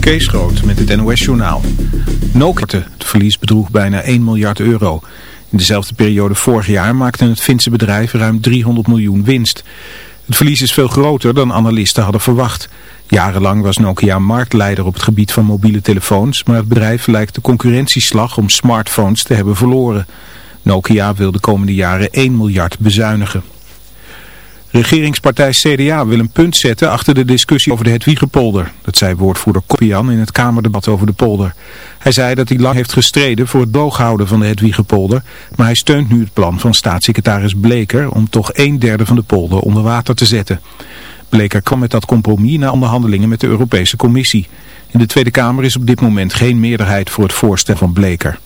Kees Groot met het NOS-journaal. Nokia, het verlies bedroeg bijna 1 miljard euro. In dezelfde periode vorig jaar maakte het Finse bedrijf ruim 300 miljoen winst. Het verlies is veel groter dan analisten hadden verwacht. Jarenlang was Nokia marktleider op het gebied van mobiele telefoons, maar het bedrijf lijkt de concurrentieslag om smartphones te hebben verloren. Nokia wil de komende jaren 1 miljard bezuinigen. Regeringspartij CDA wil een punt zetten achter de discussie over de Hedwiegepolder. Dat zei woordvoerder Koppian in het Kamerdebat over de polder. Hij zei dat hij lang heeft gestreden voor het booghouden van de Hedwiegepolder, maar hij steunt nu het plan van staatssecretaris Bleker om toch een derde van de polder onder water te zetten. Bleker kwam met dat compromis na onderhandelingen met de Europese Commissie. In de Tweede Kamer is op dit moment geen meerderheid voor het voorstel van Bleker.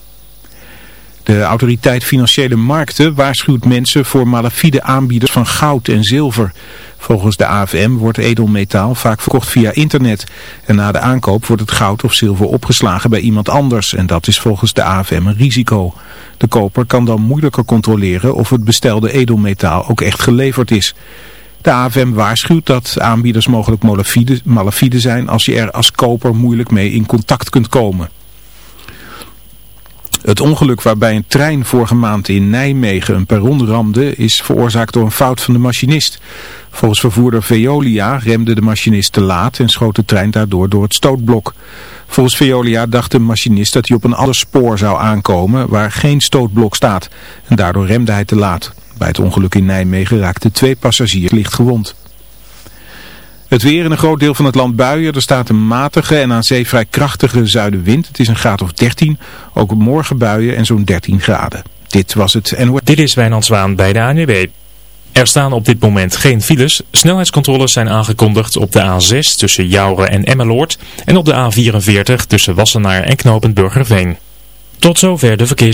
De autoriteit Financiële Markten waarschuwt mensen voor malafide aanbieders van goud en zilver. Volgens de AFM wordt edelmetaal vaak verkocht via internet. En na de aankoop wordt het goud of zilver opgeslagen bij iemand anders. En dat is volgens de AFM een risico. De koper kan dan moeilijker controleren of het bestelde edelmetaal ook echt geleverd is. De AFM waarschuwt dat aanbieders mogelijk malafide, malafide zijn als je er als koper moeilijk mee in contact kunt komen. Het ongeluk waarbij een trein vorige maand in Nijmegen een perron ramde is veroorzaakt door een fout van de machinist. Volgens vervoerder Veolia remde de machinist te laat en schoot de trein daardoor door het stootblok. Volgens Veolia dacht de machinist dat hij op een ander spoor zou aankomen waar geen stootblok staat. En daardoor remde hij te laat. Bij het ongeluk in Nijmegen raakten twee passagiers licht gewond. Het weer in een groot deel van het land buien. Er staat een matige en aan zee vrij krachtige zuidenwind. Het is een graad of 13. Ook morgen buien en zo'n 13 graden. Dit was het Dit is Wijnand Zwaan bij de ANWB. Er staan op dit moment geen files. Snelheidscontroles zijn aangekondigd op de A6 tussen Jouren en Emmeloord. En op de A44 tussen Wassenaar en Knopend Burgerveen. Tot zover de verkeer.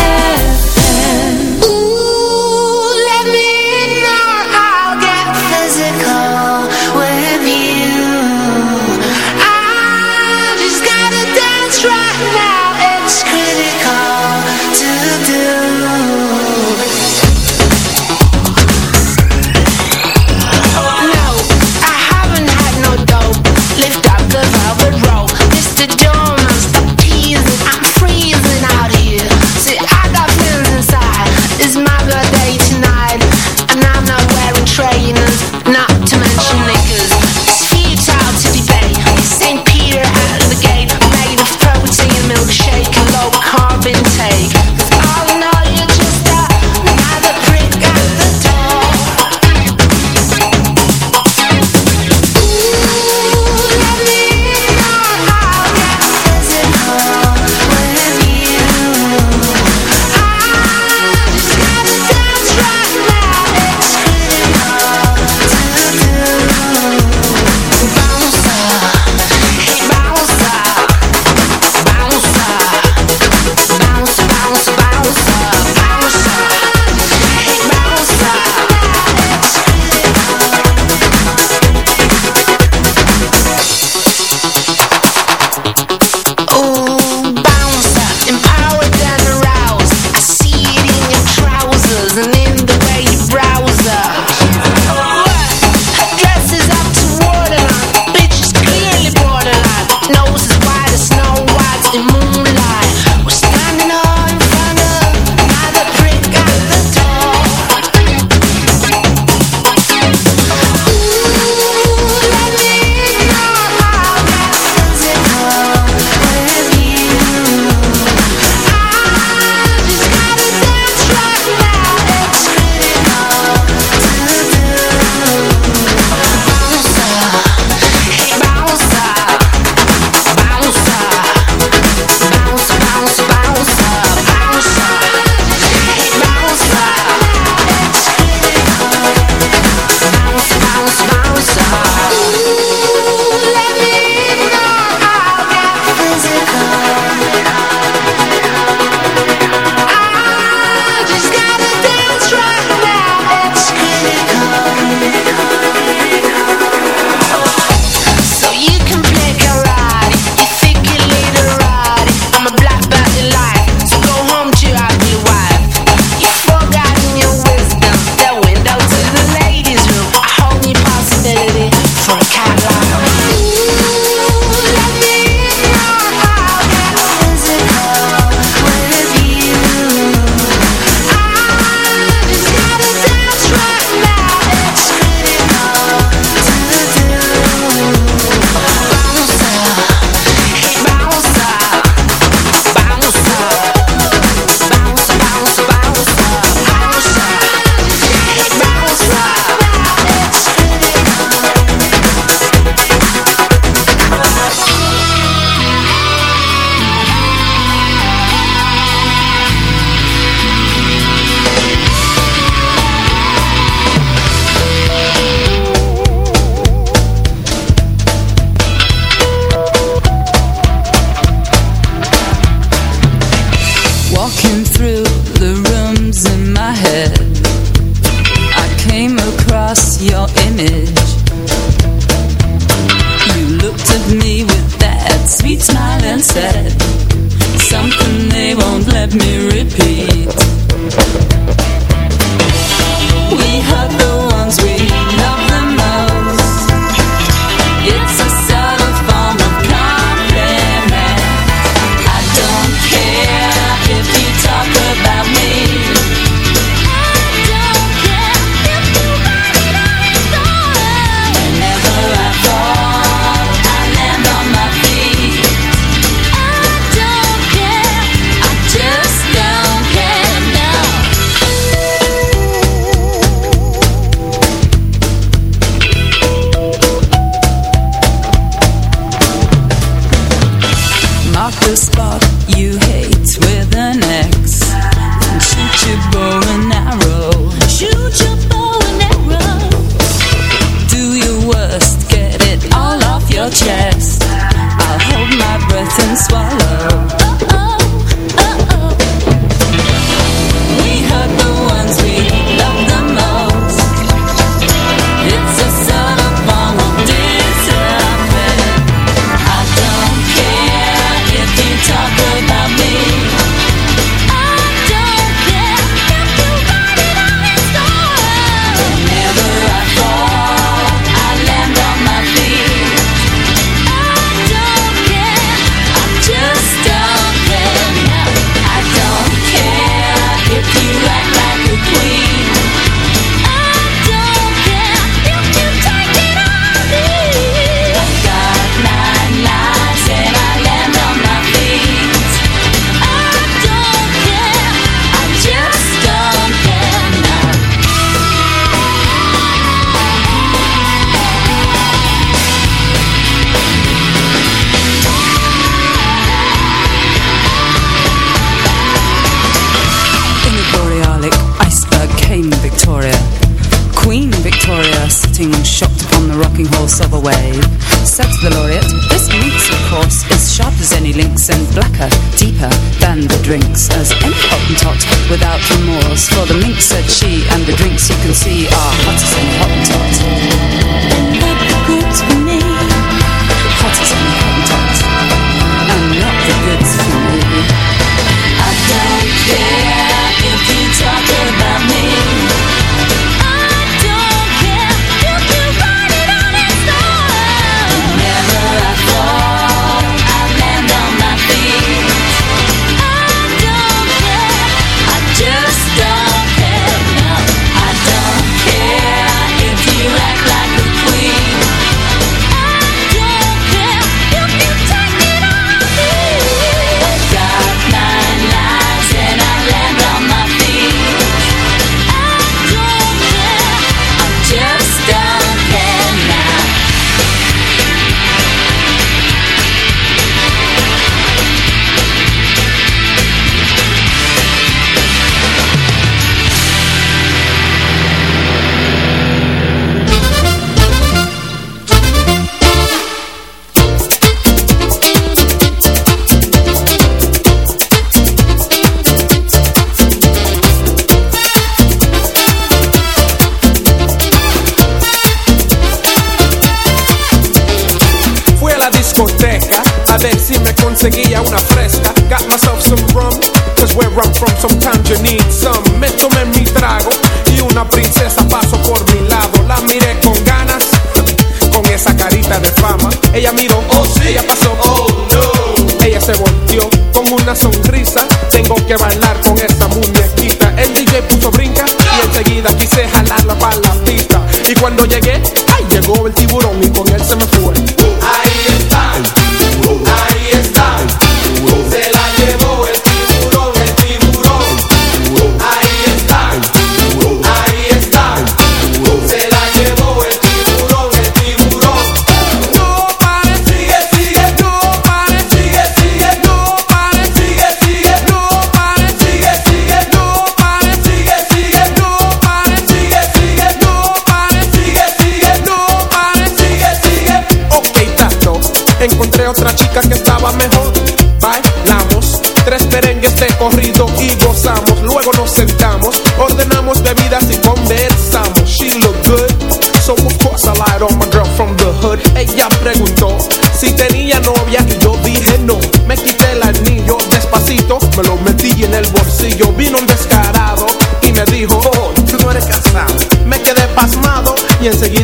see.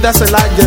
that's a Elijah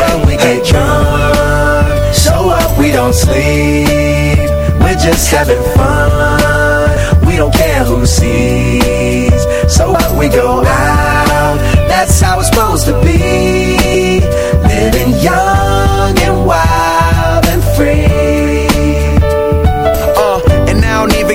when we get drunk, so up, we don't sleep. We're just having fun. We don't care who sees so what we go out, that's how it's supposed to be. Living young and wild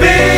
Be.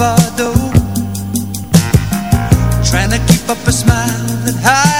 Bravado, trying to keep up a smile that hides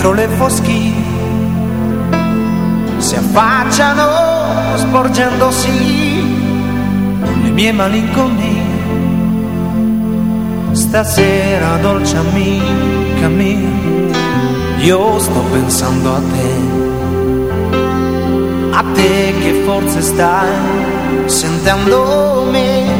dietro le foschi si affacciano sporgendosi le mie malinconie. Stasera dolce amica mia, io sto pensando a te, a te che forse stai sentendome.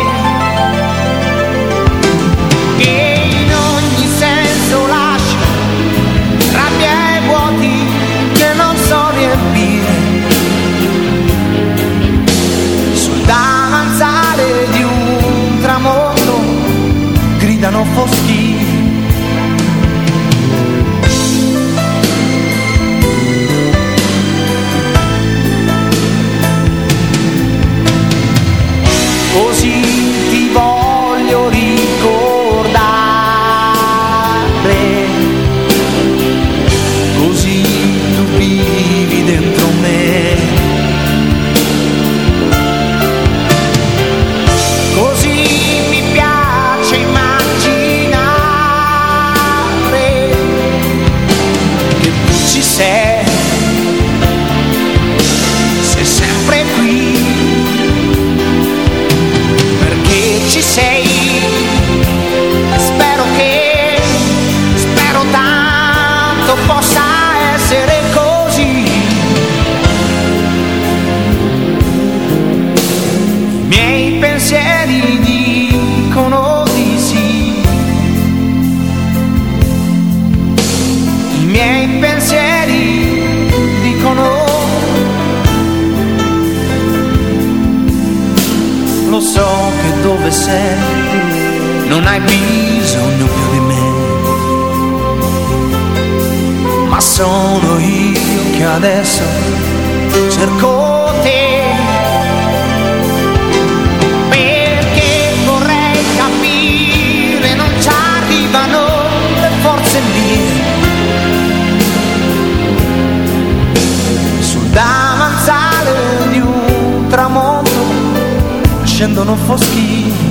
scendono foschi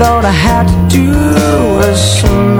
thought I had to do was some